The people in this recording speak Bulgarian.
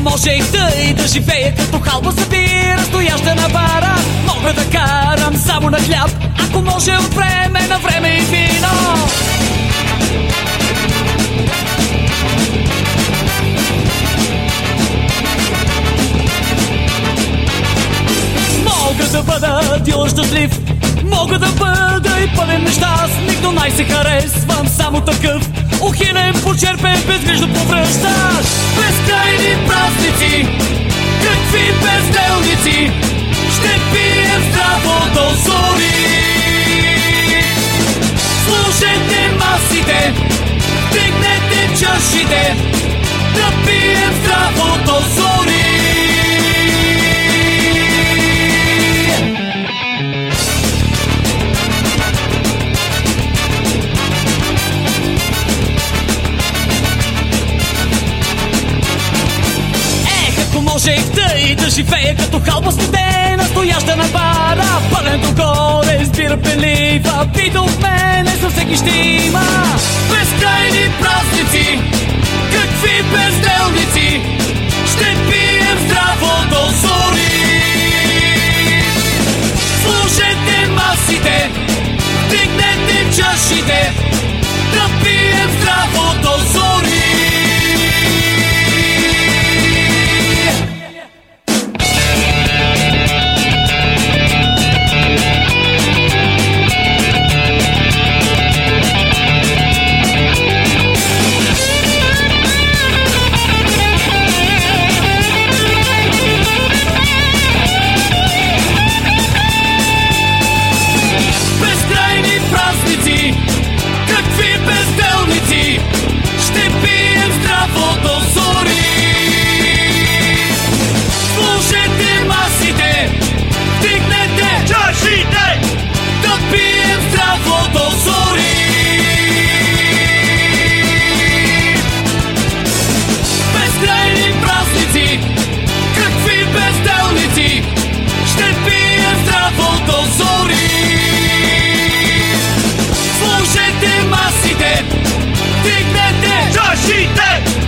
можех тъй да живея като халба събира стояща на бара. Мога да карам само на хляб, ако може от време на време и вино. Мога да бъда дил щастлив Мога да бъда и пълен нещастник Но най-се харесвам само такъв. Ухилен, почерпен, безгрижно повръщаш. Безкрайни Какви безделници Ще пием здраво до зори. Слушайте масите Дигнете чашите Да пием здраво до зори Можех тъй да живея като халба студена, стояща на бара, пълен догоре, избира пелива, пита от Washington